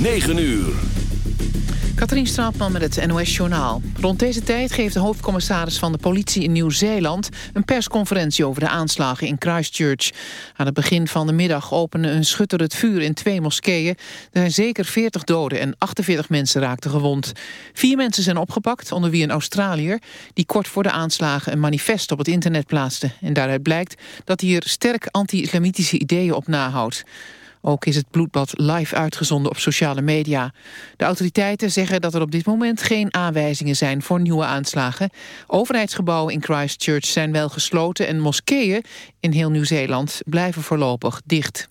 9 uur. Katrien Straatman met het NOS-journaal. Rond deze tijd geeft de hoofdcommissaris van de politie in Nieuw-Zeeland... een persconferentie over de aanslagen in Christchurch. Aan het begin van de middag opende een schutter het vuur in twee moskeeën. Er zijn zeker 40 doden en 48 mensen raakten gewond. Vier mensen zijn opgepakt, onder wie een Australiër... die kort voor de aanslagen een manifest op het internet plaatste. En daaruit blijkt dat hij er sterk anti-islamitische ideeën op nahoudt. Ook is het bloedbad live uitgezonden op sociale media. De autoriteiten zeggen dat er op dit moment geen aanwijzingen zijn voor nieuwe aanslagen. Overheidsgebouwen in Christchurch zijn wel gesloten en moskeeën in heel Nieuw-Zeeland blijven voorlopig dicht.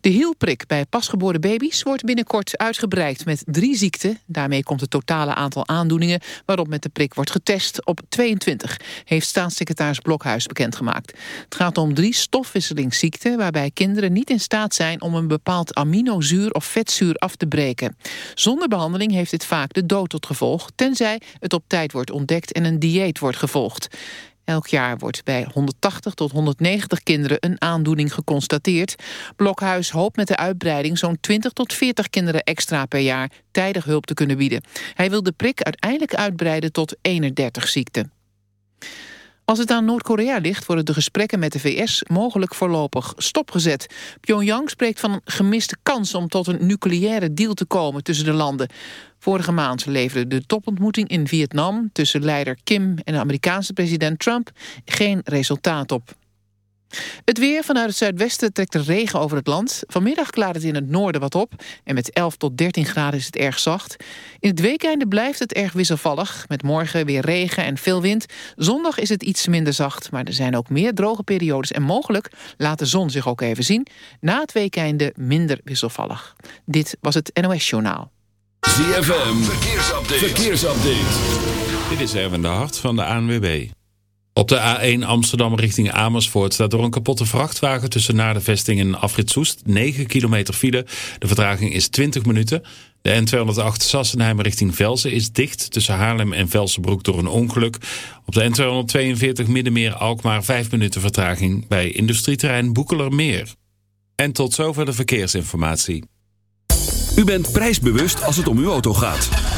De hielprik bij pasgeboren baby's wordt binnenkort uitgebreid met drie ziekten. Daarmee komt het totale aantal aandoeningen waarop met de prik wordt getest op 22, heeft staatssecretaris Blokhuis bekendgemaakt. Het gaat om drie stofwisselingsziekten waarbij kinderen niet in staat zijn om een bepaald aminozuur of vetzuur af te breken. Zonder behandeling heeft dit vaak de dood tot gevolg, tenzij het op tijd wordt ontdekt en een dieet wordt gevolgd. Elk jaar wordt bij 180 tot 190 kinderen een aandoening geconstateerd. Blokhuis hoopt met de uitbreiding zo'n 20 tot 40 kinderen extra per jaar tijdig hulp te kunnen bieden. Hij wil de prik uiteindelijk uitbreiden tot 31 ziekten. Als het aan Noord-Korea ligt, worden de gesprekken met de VS mogelijk voorlopig stopgezet. Pyongyang spreekt van een gemiste kans om tot een nucleaire deal te komen tussen de landen. Vorige maand leverde de topontmoeting in Vietnam tussen leider Kim en de Amerikaanse president Trump geen resultaat op. Het weer vanuit het zuidwesten trekt de regen over het land. Vanmiddag klaart het in het noorden wat op. En met 11 tot 13 graden is het erg zacht. In het weekende blijft het erg wisselvallig. Met morgen weer regen en veel wind. Zondag is het iets minder zacht. Maar er zijn ook meer droge periodes. En mogelijk laat de zon zich ook even zien. Na het weekende minder wisselvallig. Dit was het NOS Journaal. ZFM. Verkeersupdate. Verkeersupdate. Dit is Erwin de Hart van de ANWB. Op de A1 Amsterdam richting Amersfoort staat door een kapotte vrachtwagen tussen naar de vesting en Afrit Soest 9 kilometer file. De vertraging is 20 minuten. De N208 Sassenheim richting Velsen is dicht tussen Haarlem en Velsenbroek door een ongeluk. Op de N242 Middenmeer Alkmaar 5 minuten vertraging bij industrieterrein Boekelermeer. En tot zover de verkeersinformatie. U bent prijsbewust als het om uw auto gaat.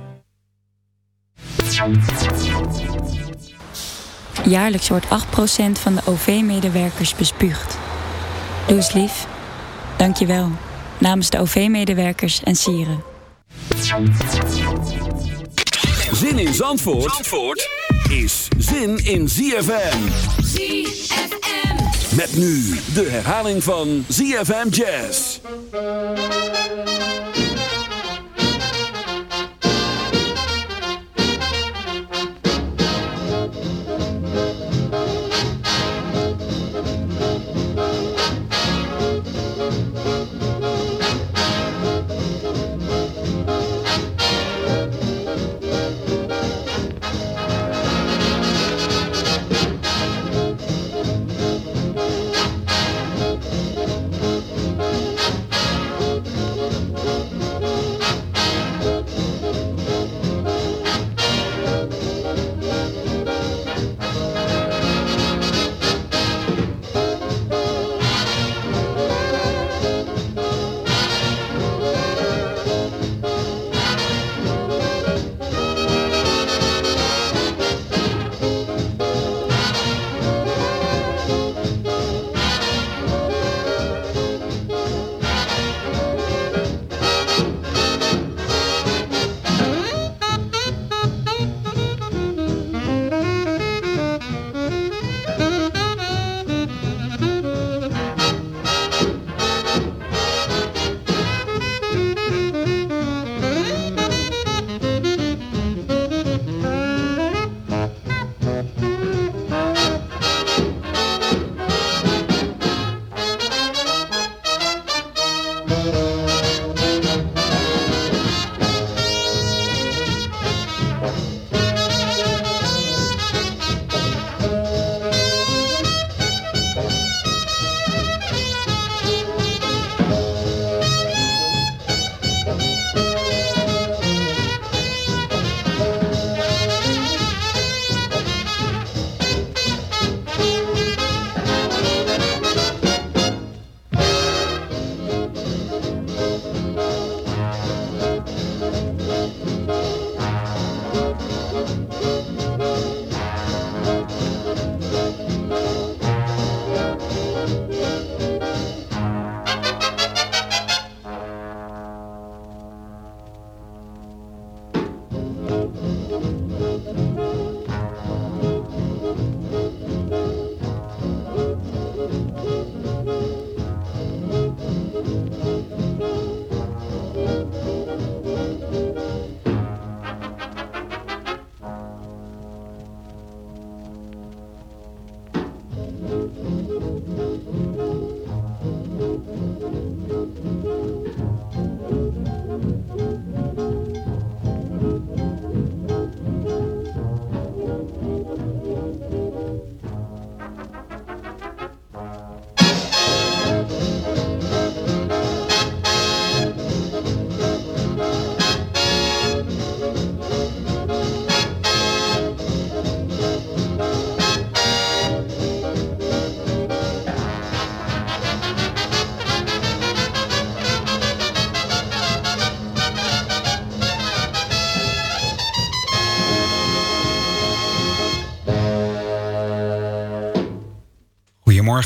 Jaarlijks wordt 8% van de OV-medewerkers bespuugd. Doe eens lief. Dank je wel. Namens de OV-medewerkers en sieren. Zin in Zandvoort, Zandvoort is zin in ZFM. ZFM. Met nu de herhaling van ZFM Jazz.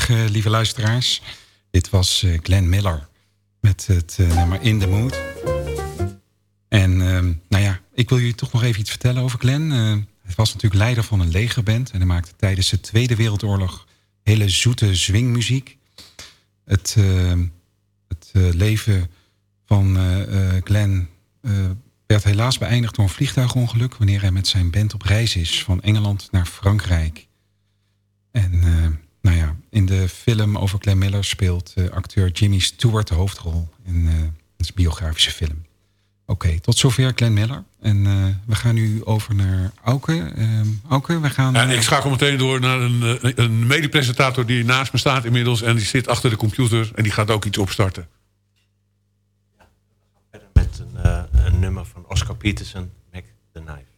Lieve luisteraars. Dit was uh, Glenn Miller met het uh, nummer In The Mood. En uh, nou ja, ik wil jullie toch nog even iets vertellen over Glenn. hij was natuurlijk leider van een legerband... en hij maakte tijdens de Tweede Wereldoorlog hele zoete zwingmuziek. Het, het leven van Glenn werd helaas beëindigd door een vliegtuigongeluk... wanneer hij met zijn band op reis is van Engeland naar Frankrijk. En uh, nou ja, in de film over Glenn Miller speelt uh, acteur Jimmy Stewart de hoofdrol. In uh, een biografische film. Oké, okay, tot zover Glenn Miller. En we gaan nu over naar Auke. Auke, we gaan... Ja, ik schakel meteen door naar een, een medepresentator die naast me staat inmiddels. En die zit achter de computer en die gaat ook iets opstarten. met een, een nummer van Oscar Peterson, Mac the Knife.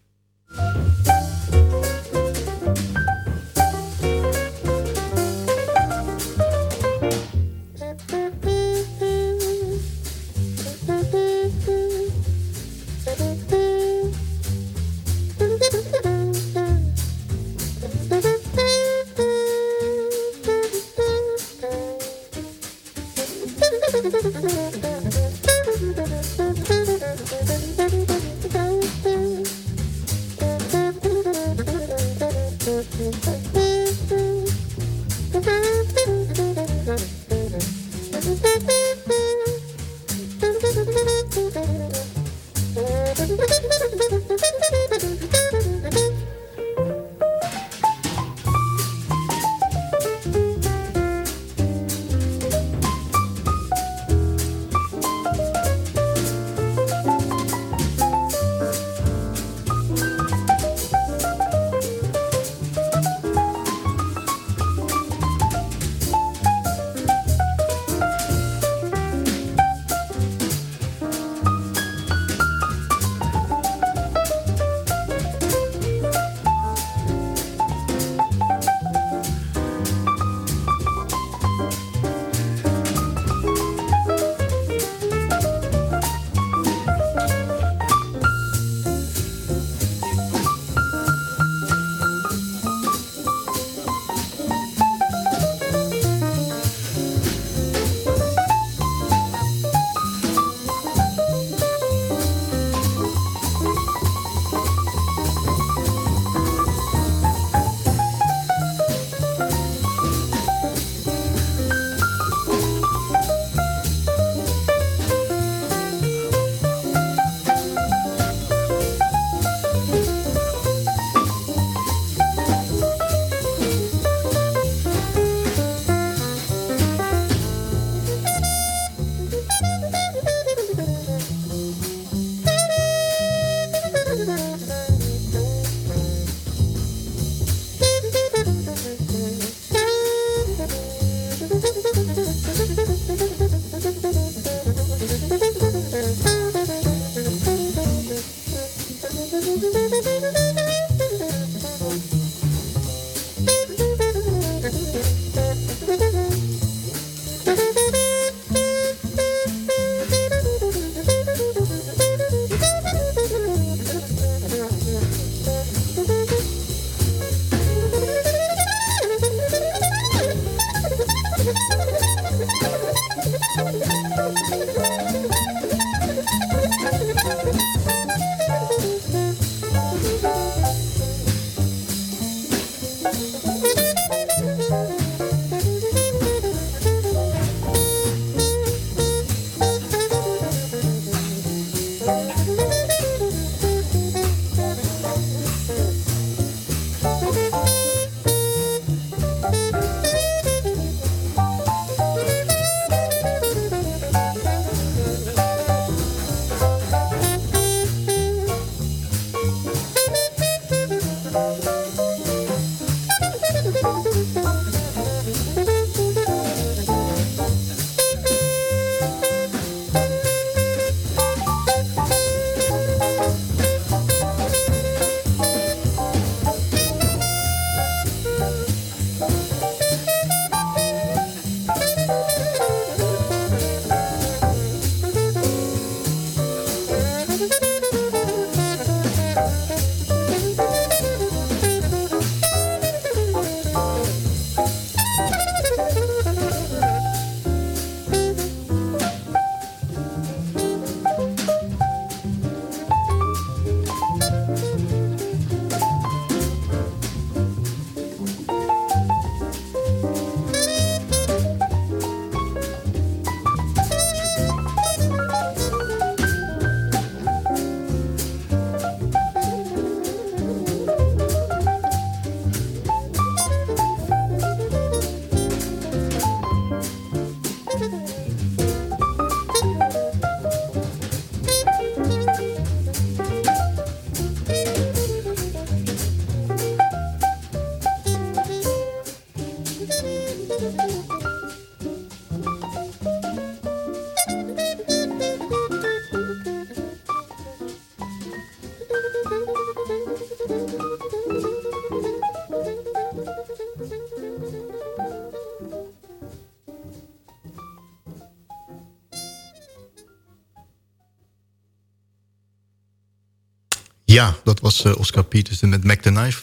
Ja, dat was uh, Oscar Peterson met Mac the Knife.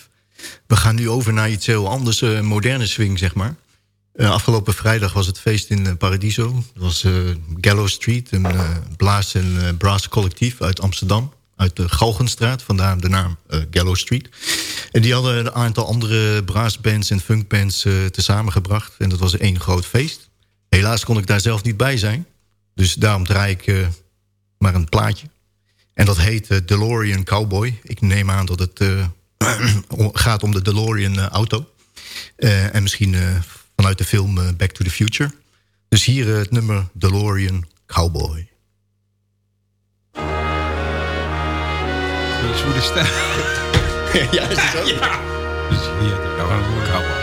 We gaan nu over naar iets heel anders, uh, moderne swing, zeg maar. Uh, afgelopen vrijdag was het feest in Paradiso. Dat was Gallow Street, een blaas- en brass collectief uit Amsterdam. Uit de Galgenstraat, vandaar de naam Gallow Street. En die hadden een aantal andere brassbands en funkbands tezamen gebracht. En dat was één groot feest. Helaas kon ik daar zelf niet bij zijn. Dus daarom draai ik maar een plaatje. En dat heet uh, DeLorean Cowboy. Ik neem aan dat het uh, gaat om de DeLorean uh, auto. en misschien vanuit de film Back to the Future. Dus hier het nummer DeLorean Cowboy. Een zwoele stem. ja, is het? Ja. Dus hier de Cowboy.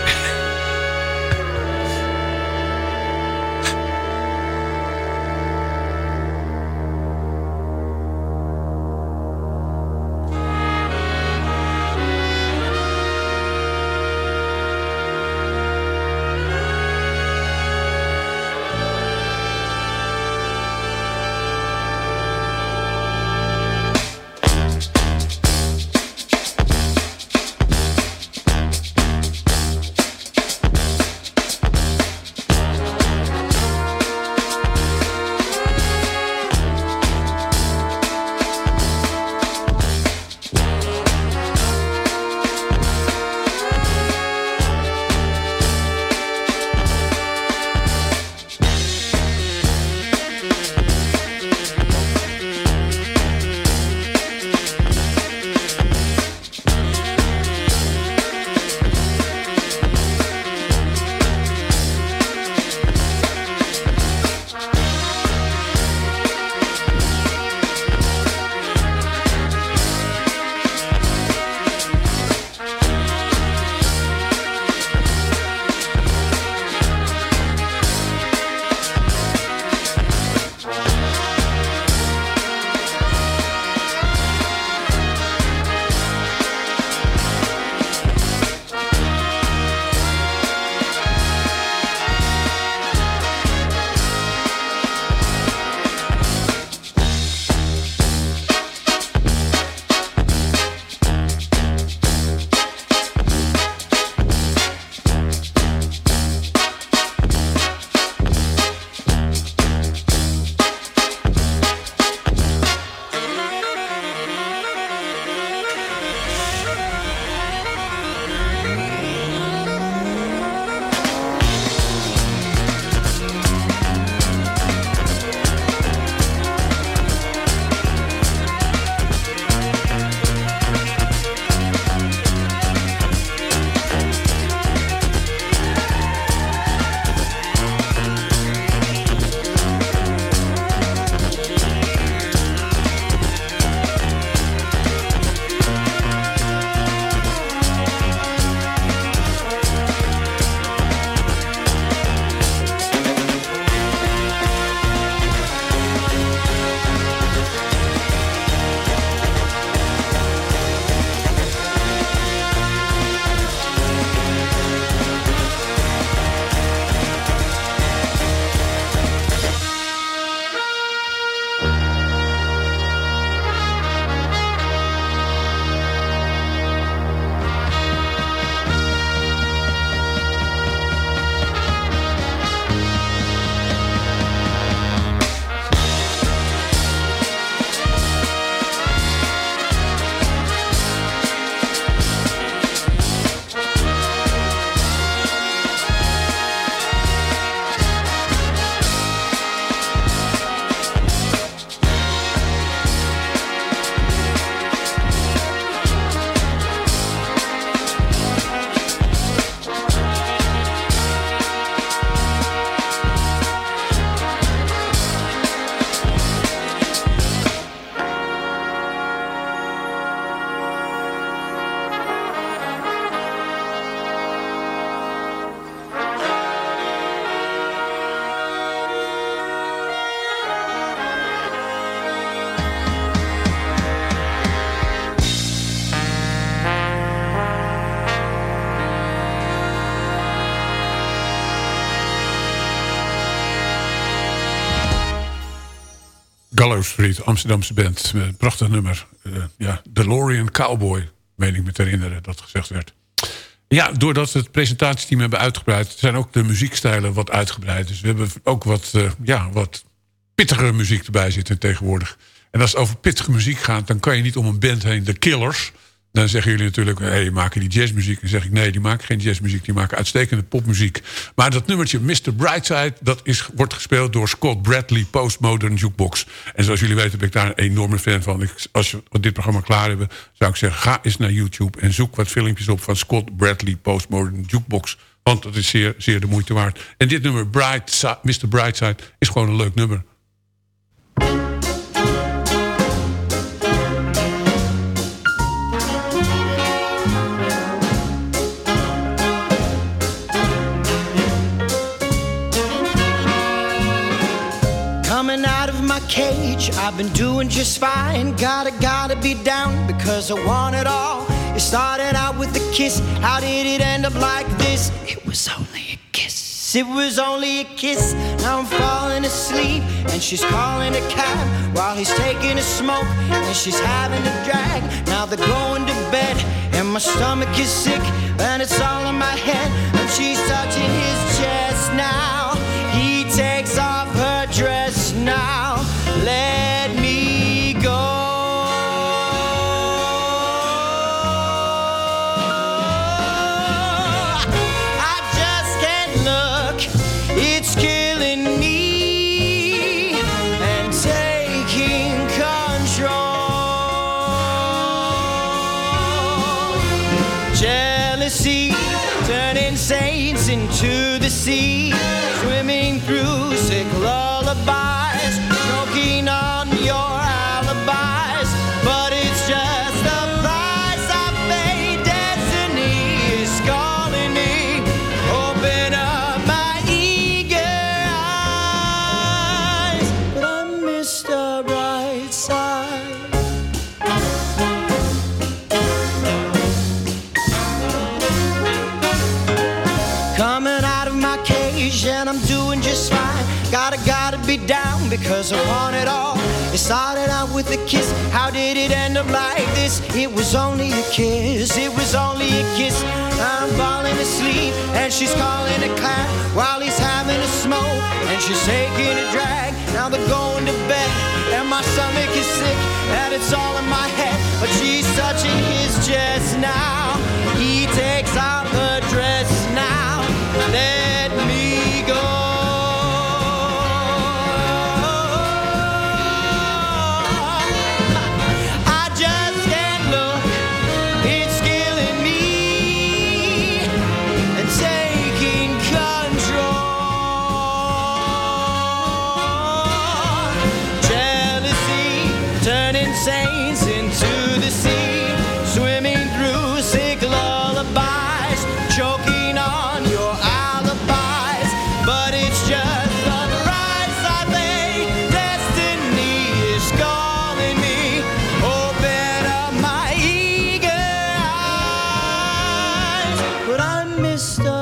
Gallows Street, Amsterdamse band. Een prachtig nummer. Uh, ja, DeLorean Cowboy, meen ik me te herinneren dat gezegd werd. Ja, doordat we het presentatieteam hebben uitgebreid... zijn ook de muziekstijlen wat uitgebreid. Dus we hebben ook wat, uh, ja, wat pittigere muziek erbij zitten tegenwoordig. En als het over pittige muziek gaat... dan kan je niet om een band heen. De Killers dan zeggen jullie natuurlijk, hé, maken die jazzmuziek? Dan zeg ik, nee, die maken geen jazzmuziek. Die maken uitstekende popmuziek. Maar dat nummertje Mr. Brightside... dat is, wordt gespeeld door Scott Bradley Postmodern Jukebox. En zoals jullie weten ben ik daar een enorme fan van. Ik, als we dit programma klaar hebben, zou ik zeggen... ga eens naar YouTube en zoek wat filmpjes op... van Scott Bradley Postmodern Jukebox. Want dat is zeer, zeer de moeite waard. En dit nummer, Brightside, Mr. Brightside, is gewoon een leuk nummer. I've been doing just fine. Gotta, gotta be down because I want it all. It started out with a kiss. How did it end up like this? It was only a kiss. It was only a kiss. Now I'm falling asleep and she's calling a cab while he's taking a smoke and she's having a drag. Now they're going to bed and my stomach is sick and it's all in my head and she's touching his chest now. He takes off her dress now. see because I want it all. It started out with a kiss. How did it end up like this? It was only a kiss. It was only a kiss. I'm falling asleep and she's calling a cab while he's having a smoke and she's taking a drag. Now they're going to bed and my stomach is sick and it's all in my head. But she's touching his chest now. He takes out her dress now. Let Mr.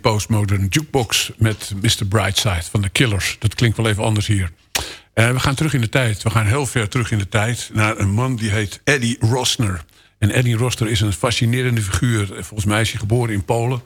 Postmodern Jukebox met Mr. Brightside van de Killers. Dat klinkt wel even anders hier. Uh, we gaan terug in de tijd. We gaan heel ver terug in de tijd naar een man die heet Eddie Rosner. En Eddie Rosner is een fascinerende figuur. Volgens mij is hij geboren in Polen.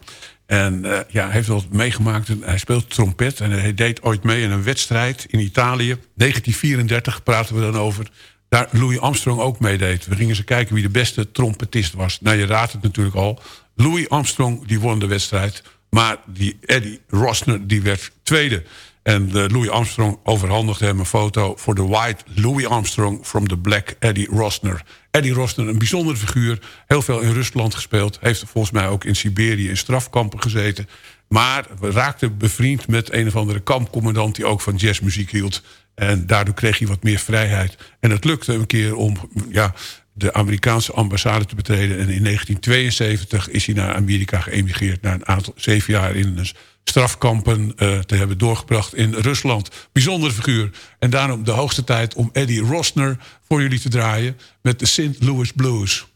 En uh, ja, hij heeft wel meegemaakt. Hij speelt trompet en hij deed ooit mee in een wedstrijd in Italië. 1934 praten we dan over. Daar Louis Armstrong ook meedeed. We gingen eens kijken wie de beste trompetist was. Nou, je raadt het natuurlijk al. Louis Armstrong die won de wedstrijd. Maar die Eddie Rosner die werd tweede. En uh, Louis Armstrong overhandigde hem een foto... voor de white Louis Armstrong from the black Eddie Rosner. Eddie Rosner, een bijzondere figuur. Heel veel in Rusland gespeeld. Heeft volgens mij ook in Siberië in strafkampen gezeten. Maar raakte bevriend met een of andere kampcommandant... die ook van jazzmuziek hield. En daardoor kreeg hij wat meer vrijheid. En het lukte een keer om ja, de Amerikaanse ambassade te betreden. En in 1972 is hij naar Amerika geëmigreerd... na een aantal zeven jaar in strafkampen uh, te hebben doorgebracht in Rusland. Bijzondere figuur. En daarom de hoogste tijd om Eddie Rosner voor jullie te draaien... met de St. Louis Blues.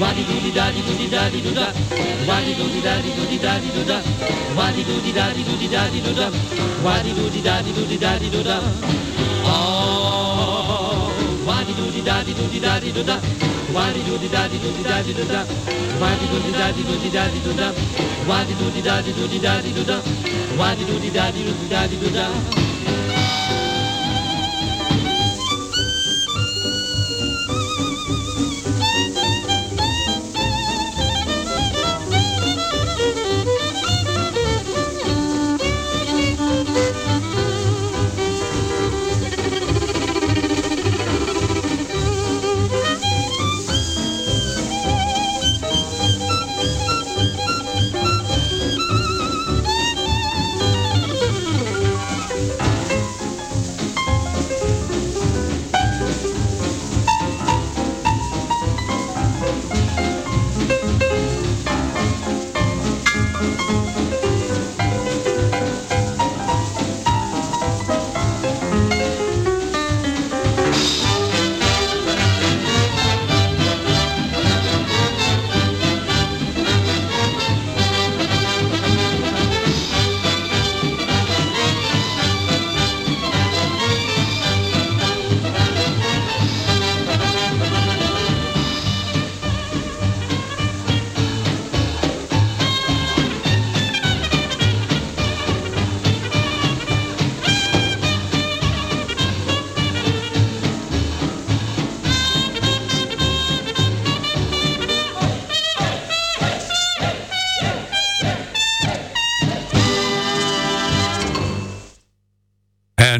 Wadi do di da di do di da di do da. Wadi do di da di do di da di do da. Wadi do di da di do di da di do da. Wadi do di da di do di da di do da. Oh, wadi do di da di do di da di do da. Wadi do di da di do di da di do da. Wadi do di da do di da di do da. Wadi do di da di do di da di do da. Wadi do di da di do di da di do da.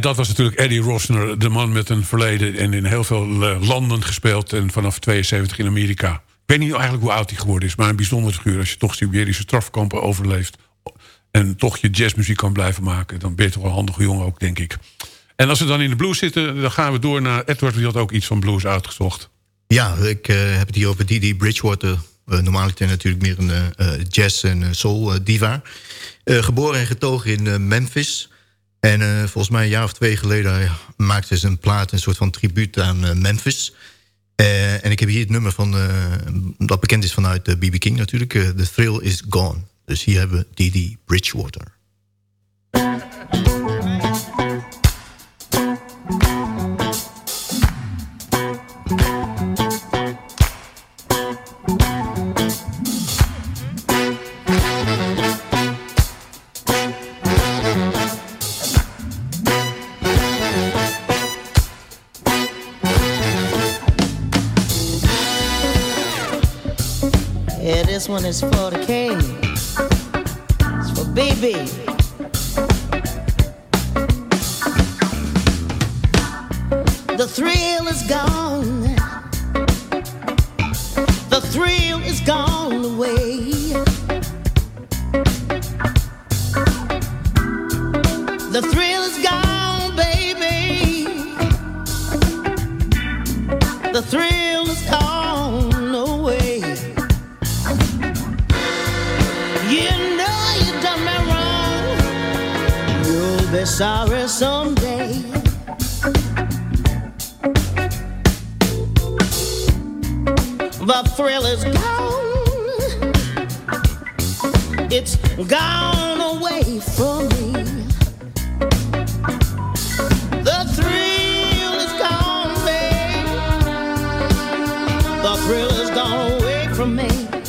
En dat was natuurlijk Eddie Rosner, de man met een verleden... en in heel veel eh, landen gespeeld en vanaf 72 in Amerika. Ik weet niet eigenlijk hoe oud hij geworden is... maar een bijzondere figuur als je toch Siberische strafkampen overleeft... en toch je jazzmuziek kan blijven maken... dan ben je toch een handige jongen ook, denk ik. En als we dan in de blues zitten, dan gaan we door naar... Edward, die had ook iets van blues uitgezocht. Ja, ik uh, heb het hier over Didi Bridgewater... Uh, normaal natuurlijk meer een jazz- en soul-diva. geboren en getogen in Memphis... En uh, volgens mij een jaar of twee geleden ja, maakte ze een plaat... een soort van tribuut aan uh, Memphis. En ik heb hier het nummer van... dat bekend is vanuit B.B. King natuurlijk. The Thrill is Gone. Dus hier hebben we Didi Bridgewater. is for the king, it's for baby. from me.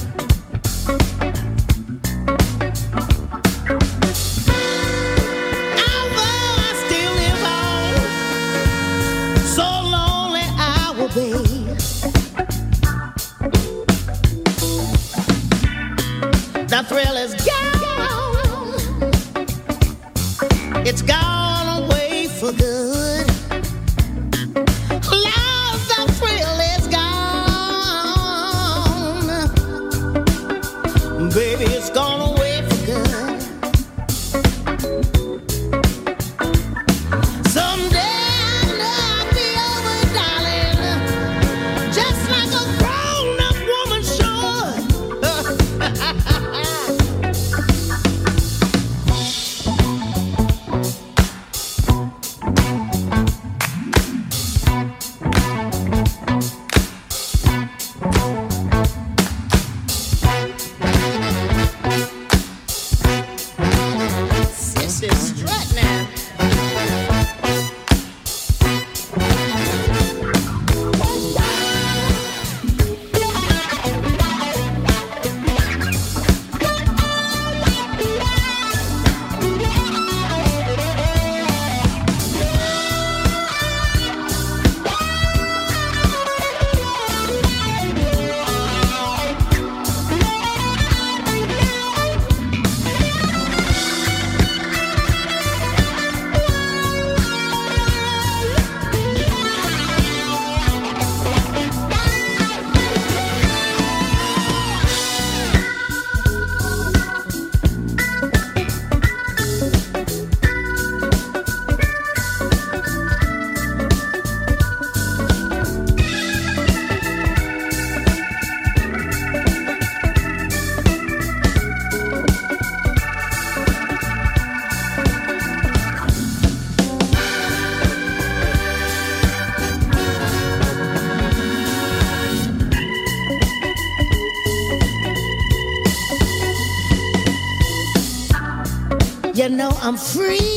I'm free.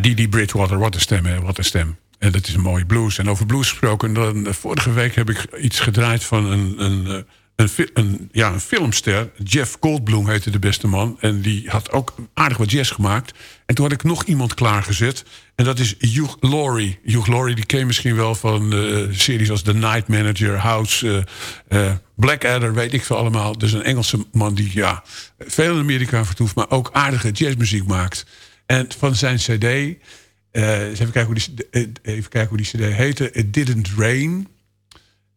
Die, die Bridgewater, wat een stem, hè, wat een stem. En dat is een mooie blues. En over blues gesproken, dan, vorige week heb ik iets gedraaid van een, een, een, een, ja, een filmster. Jeff Goldblum heette de beste man. En die had ook aardig wat jazz gemaakt. En toen had ik nog iemand klaargezet. En dat is Hugh Laurie. Hugh Laurie, die ken misschien wel van uh, series als The Night Manager, House, uh, Blackadder, weet ik veel allemaal. Dus een Engelse man die ja, veel in Amerika vertoeft, maar ook aardige jazzmuziek maakt. En van zijn cd, even, kijken hoe die, even kijken hoe die cd heette, It Didn't Rain...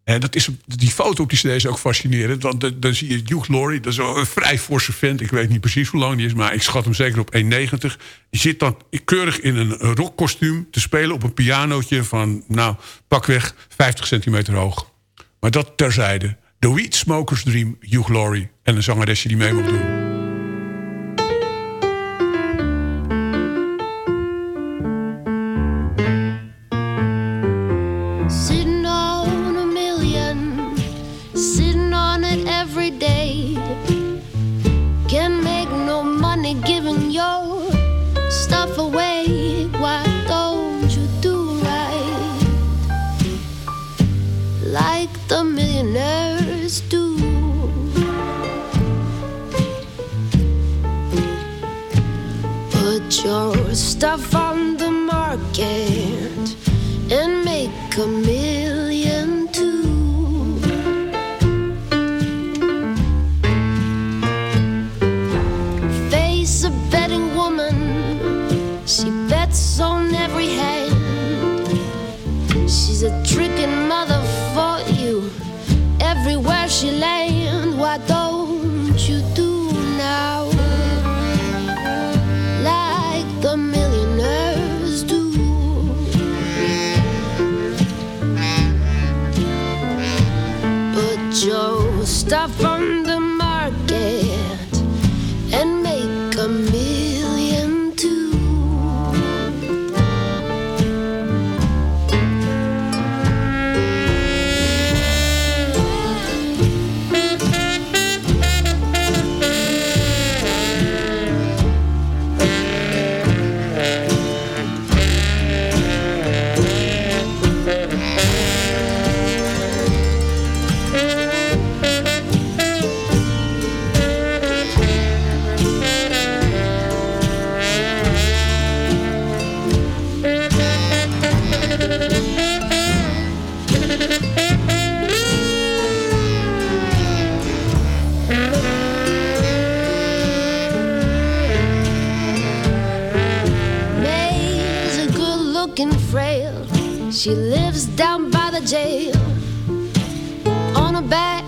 En dat is, die foto op die cd is ook fascinerend. Want dan, zie je Hugh Laurie, dat is een vrij forse vent. Ik weet niet precies hoe lang die is, maar ik schat hem zeker op 1,90. Die zit dan keurig in een rockkostuum te spelen op een pianootje van, nou, pakweg 50 centimeter hoog. Maar dat terzijde. The Weed Smokers Dream, Hugh Laurie. En een zangeresje die mee mag doen. Stuff on the market and make a million too. Face a betting woman, she bets on every hand. She's a tricking mother for you everywhere she lands. stop from jail. On her back,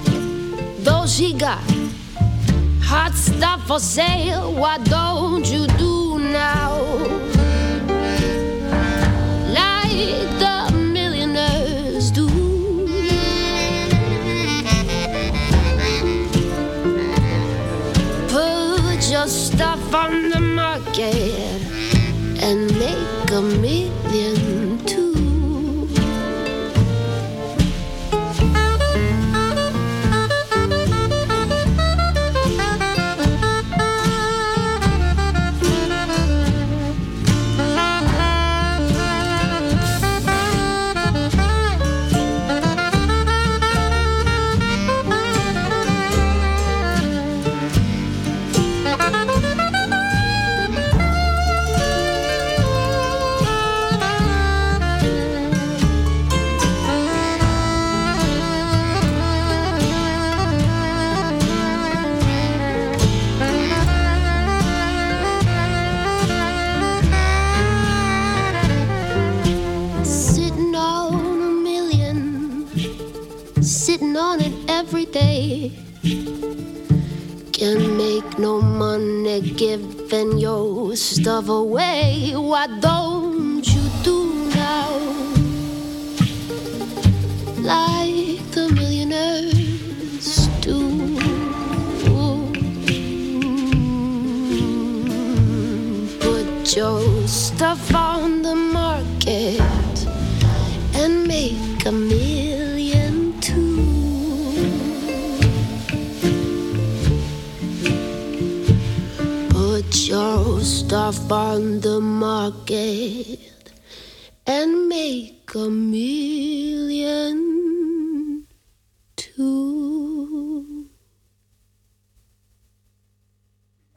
though she got hot stuff for sale. Why don't you do now?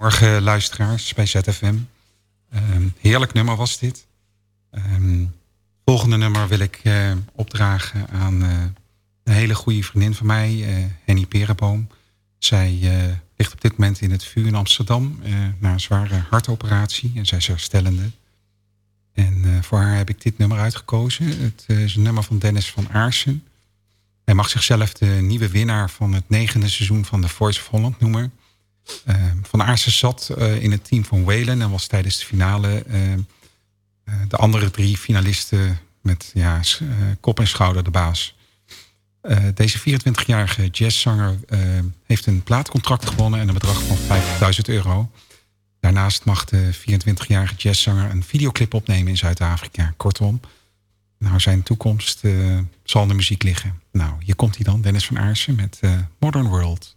Morgen luisteraars bij ZFM. Um, heerlijk nummer was dit. Um, volgende nummer wil ik uh, opdragen aan uh, een hele goede vriendin van mij, uh, Henny Perenboom. Zij ligt op dit moment in het vuur in Amsterdam na een zware hartoperatie en zij is herstellende. En voor haar heb ik dit nummer uitgekozen. Het is een nummer van Dennis van Aarsen. Hij mag zichzelf de nieuwe winnaar van het negende seizoen van The Voice of Holland noemen. Van Aarsen zat in het team van Whalen en was tijdens de finale de andere drie finalisten met ja, kop en schouder de baas. Deze 24-jarige jazzzanger uh, heeft een plaatcontract gewonnen en een bedrag van 50.000 euro. Daarnaast mag de 24-jarige jazzzanger een videoclip opnemen in Zuid-Afrika. Kortom, nou, zijn toekomst zal in de muziek liggen. Nou, hier komt hij dan, Dennis van Aarsen met Modern World.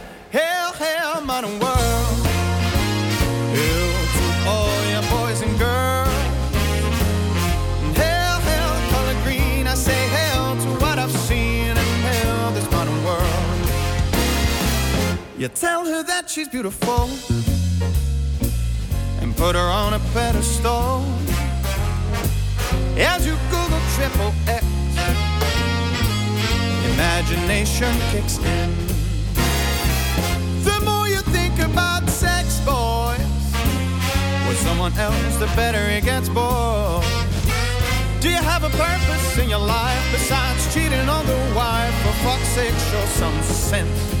Modern world. Hell to all your boys and girls. Hell, hell, color green. I say hell to what I've seen, and hell, this modern world. You tell her that she's beautiful, and put her on a pedestal. As you Google triple X, imagination kicks in. With someone else, the better it gets, boy. Do you have a purpose in your life besides cheating on the wife? For fuck's sake, show some sense.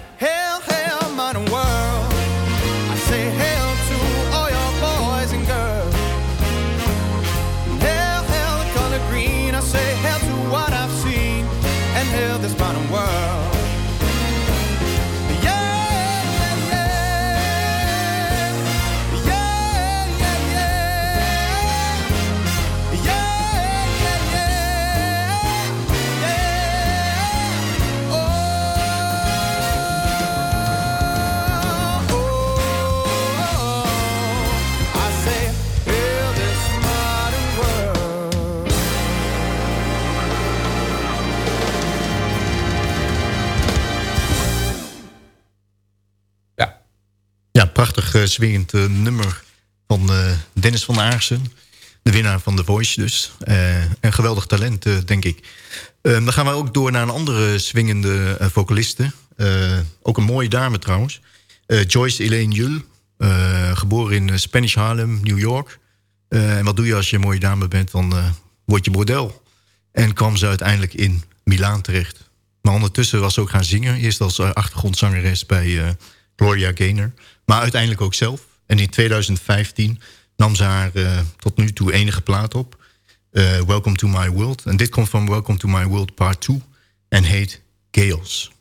Modern world. I say hell to all your boys and girls. Hell, hell, the color green. I say hell to what I've seen. And hell, this modern world. Swingend nummer van uh, Dennis van Aarsen. De winnaar van The Voice dus. een geweldig talent, denk ik. dan gaan we ook door naar een andere swingende vocaliste. ook een mooie dame trouwens. Joyce Elaine Jul. geboren in Spanish Harlem, New York. en wat doe je als je een mooie dame bent? Dan word je model. En kwam ze uiteindelijk in Milaan terecht. Maar ondertussen was ze ook gaan zingen. Eerst als achtergrondzangeres bij Gloria Gaynor. Maar uiteindelijk ook zelf. En in 2015 nam ze haar uh, tot nu toe enige plaat op. Uh, Welcome to My World. En dit komt van Welcome to My World Part 2. En heet Chaos.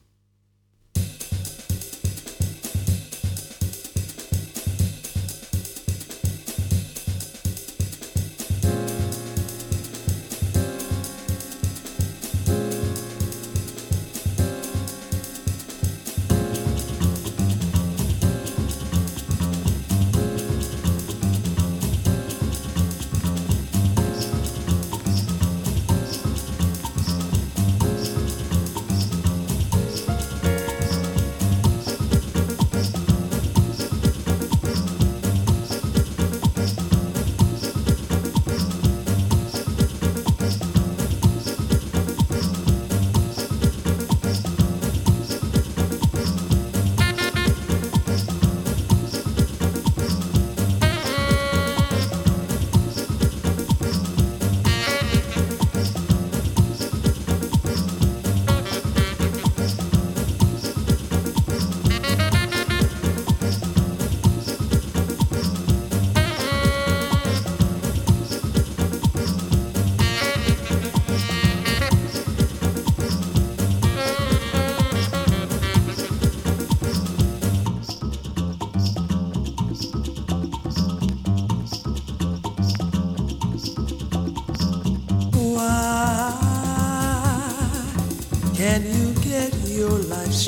Life's.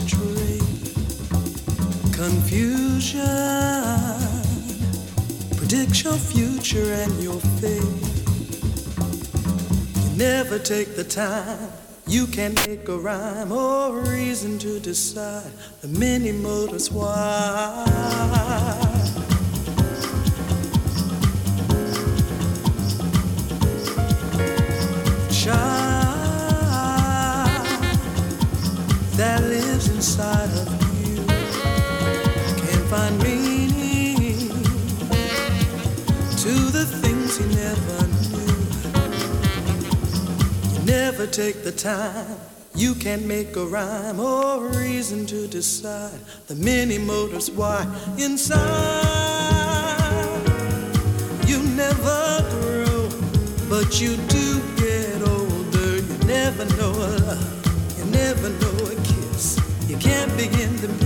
Confusion predicts your future and your fate. You never take the time. You can make a rhyme or reason to decide the many motives why. Take the time. You can't make a rhyme or reason to decide the many motives why inside you never grow, but you do get older. You never know a love, you never know a kiss. You can't begin to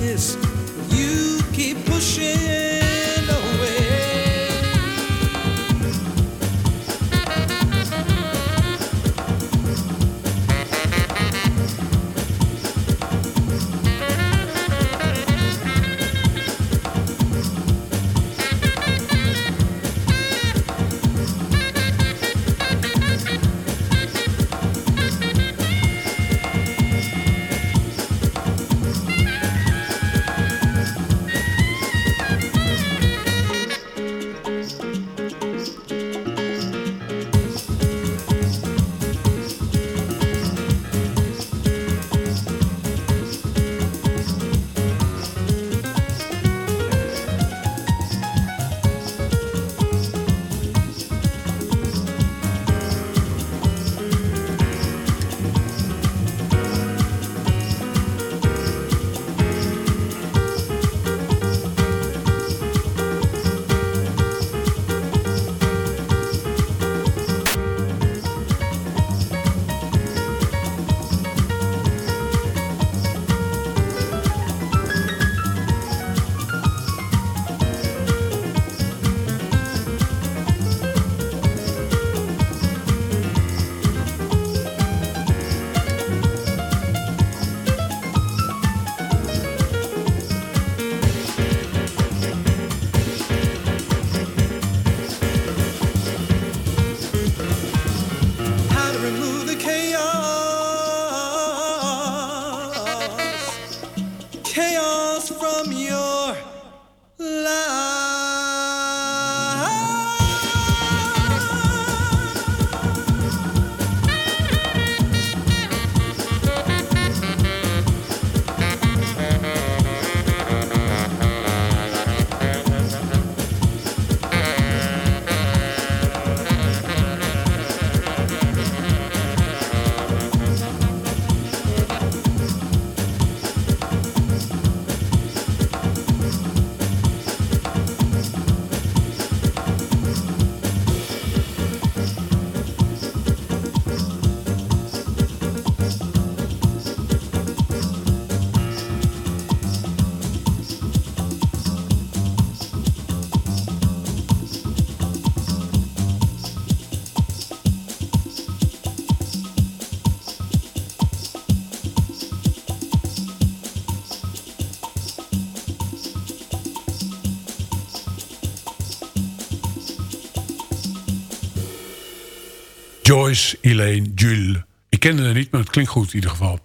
Joyce Elaine Jules. Ik kende haar niet, maar het klinkt goed in ieder geval.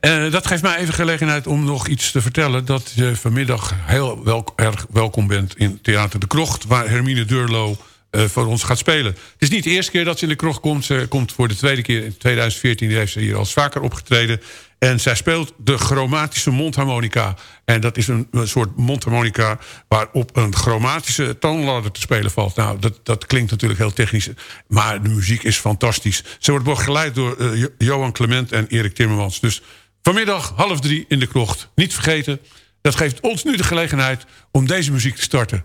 Eh, dat geeft mij even gelegenheid om nog iets te vertellen... dat je vanmiddag heel erg welkom bent in Theater de Krocht... waar Hermine Durlo eh, voor ons gaat spelen. Het is niet de eerste keer dat ze in de krocht komt. Ze komt voor de tweede keer in 2014. heeft ze hier al vaker opgetreden. En zij speelt de chromatische mondharmonica. En dat is een, een soort mondharmonica... waarop een chromatische toonladder te spelen valt. Nou, dat, dat klinkt natuurlijk heel technisch. Maar de muziek is fantastisch. Ze wordt begeleid door eh, Jo- Johan Clement en Erik Timmermans. Dus vanmiddag half drie in de krocht. Niet vergeten, dat geeft ons nu de gelegenheid... om deze muziek te starten.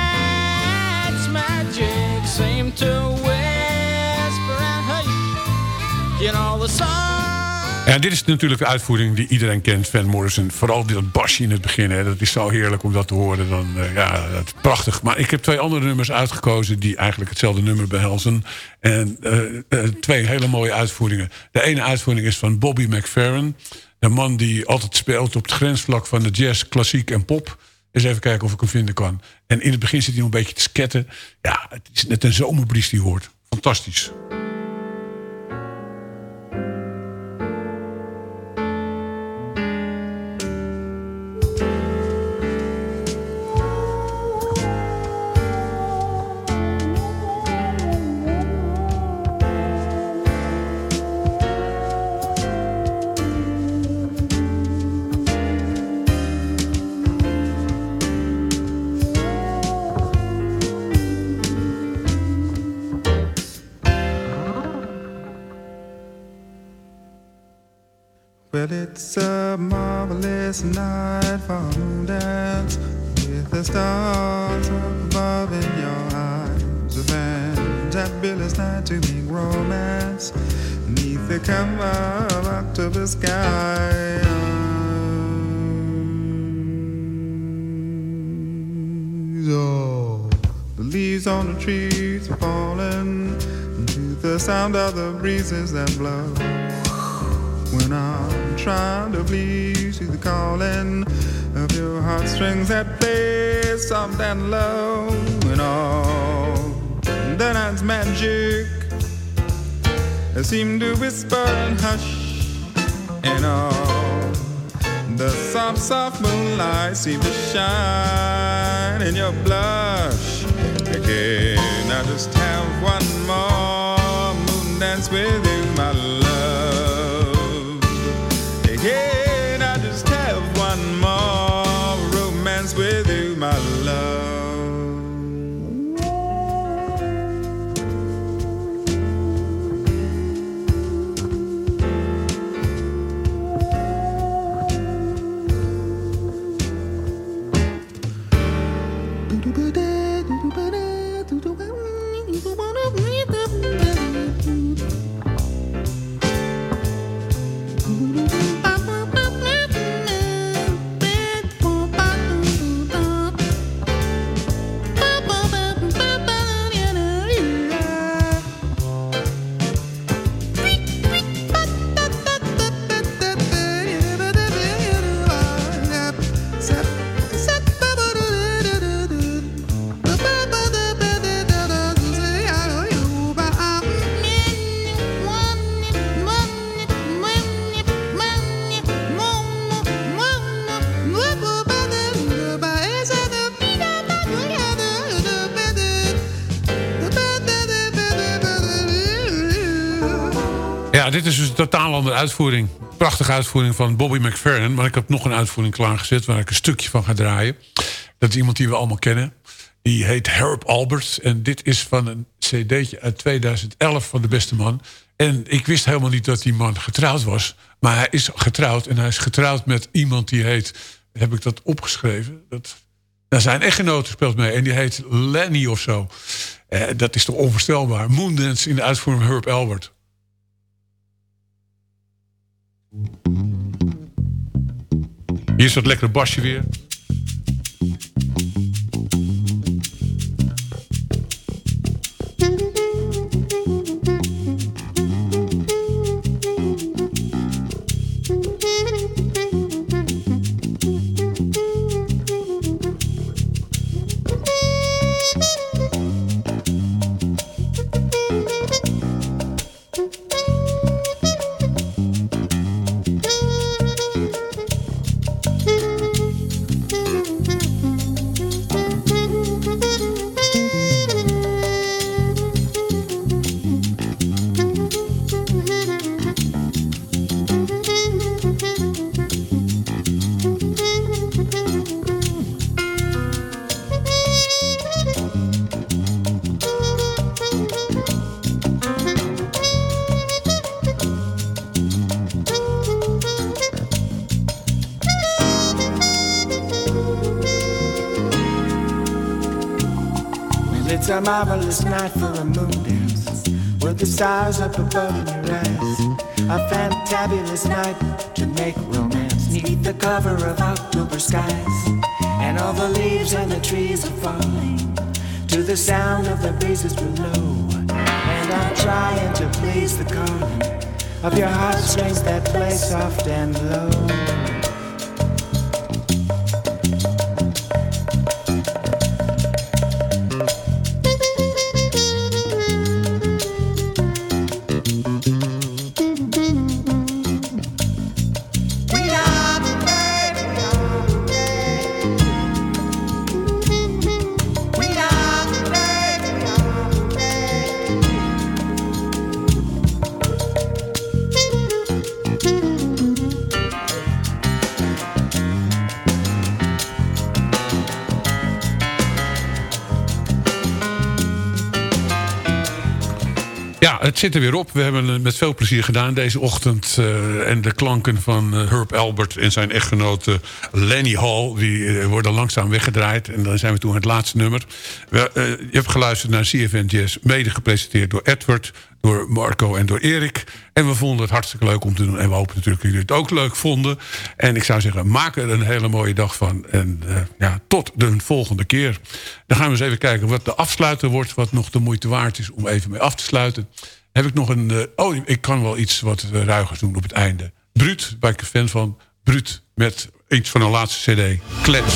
magic seem to whisper and. You the. Ja, dit is natuurlijk de uitvoering die iedereen kent, Van Morrison. Vooral dat basje in het begin, hè. dat is zo heerlijk om dat te horen. Dan, uh, ja, dat is prachtig. Maar ik heb twee andere nummers uitgekozen... die eigenlijk hetzelfde nummer behelzen. En uh, uh, twee hele mooie uitvoeringen. De ene uitvoering is van Bobby McFerrin. De man die altijd speelt op het grensvlak van de jazz, klassiek en pop. Eens even kijken of ik hem vinden kan. En in het begin zit hij nog een beetje te sketten. Ja, het is net een zomerbries die hoort. Fantastisch. The sound of the breezes that blow. When I'm trying to please you, the calling of your heartstrings that play soft and low, and all the night's magic seem to whisper and hush, and all the soft, soft moonlight seem to shine in your blush. Can I just have dance with you, my love? Dit is dus een totaal andere uitvoering. Prachtige uitvoering van Bobby McFerrin. Maar ik heb nog een uitvoering klaargezet waar ik een stukje van ga draaien. Dat is iemand die we allemaal kennen. Die heet Herb Albert. En dit is van een cd'tje uit 2011 van De Beste Man. En ik wist helemaal niet dat die man getrouwd was. Maar hij is getrouwd. En hij is getrouwd met iemand die heet... Heb ik dat opgeschreven? Dat, nou, zijn echtgenote speelt mee. En die heet Lenny of zo. Eh, dat is toch onvoorstelbaar. Moondance in de uitvoering Herb Albert. Hier is dat lekkere basje weer. Stars up above in your eyes. A fantabulous night to make romance neath the cover of October skies. And all the leaves and the trees are falling to the sound of the breezes below. And I'm trying to please the calling of your heartstrings that play soft and low. Het zit er weer op. We hebben het met veel plezier gedaan deze ochtend. eh, en de klanken van eh, Herb Albert en zijn echtgenote Lenny Hall... die eh, worden langzaam weggedraaid. En dan zijn we toen aan het laatste nummer. We, je hebt geluisterd naar CFN. Mede gepresenteerd door Edward, door Marco en door Erik. En we vonden het hartstikke leuk om te doen. En we hopen natuurlijk dat jullie het ook leuk vonden. En ik zou zeggen, maak er een hele mooie dag van. En eh, ja, tot de volgende keer. Dan gaan we eens even kijken wat de afsluiter wordt. Wat nog de moeite waard is om even mee af te sluiten. Heb ik nog een... eh, oh, ik kan wel iets wat eh, ruigers doen op het einde. Bruut, ben ik een fan van. Bruut, met iets van een laatste cd. Klets.